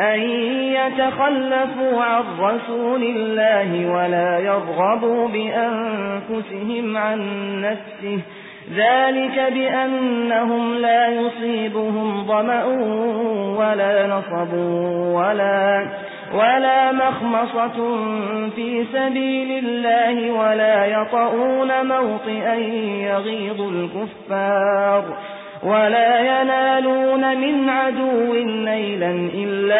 أن يتخلفوا عن رسول الله ولا يرغبوا بأنفسهم عن نفسه. ذلك بأنهم لا يصيبهم ضمأ ولا نصب ولا ولا مخمصة في سبيل الله ولا يطؤون موطئا يغيظ الكفار. ولا ينالون من عدو نيلا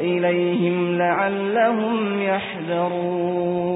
إليهم لعلهم يحذرون